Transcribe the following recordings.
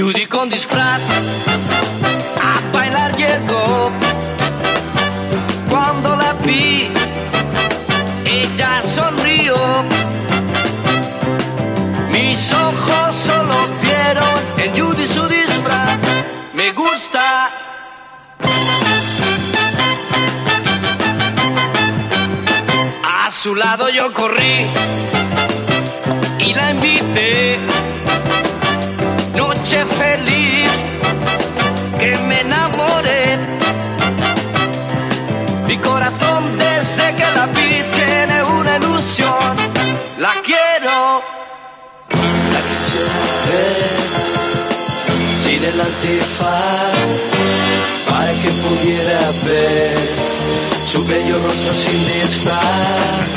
Judy con disfraz a bailar llegó. Cuando la vi, ella sonrió. Mis ojos solo vieron en Judy su disfraz. Me gusta. A su lado yo corrí y la invité. Feliz que me enamoré. Mi corazón desde que la vi tiene una ilusión. La quiero, la quisiera ver sin el antifaz para que pudiera ver su bello rostro sin disfraz.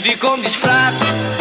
Judy con disfraz a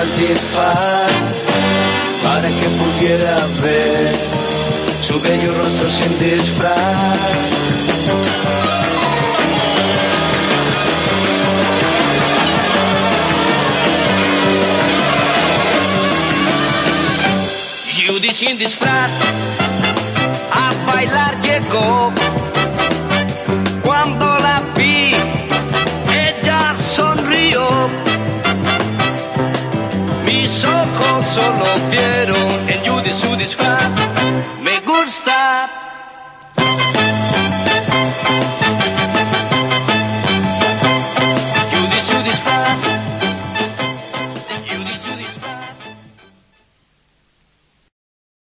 antifaz para que pudiera ver su bello rostro sin disfraz. Judy sin disfraz a bailar llegó. Solo vieron en Judy su disfraz.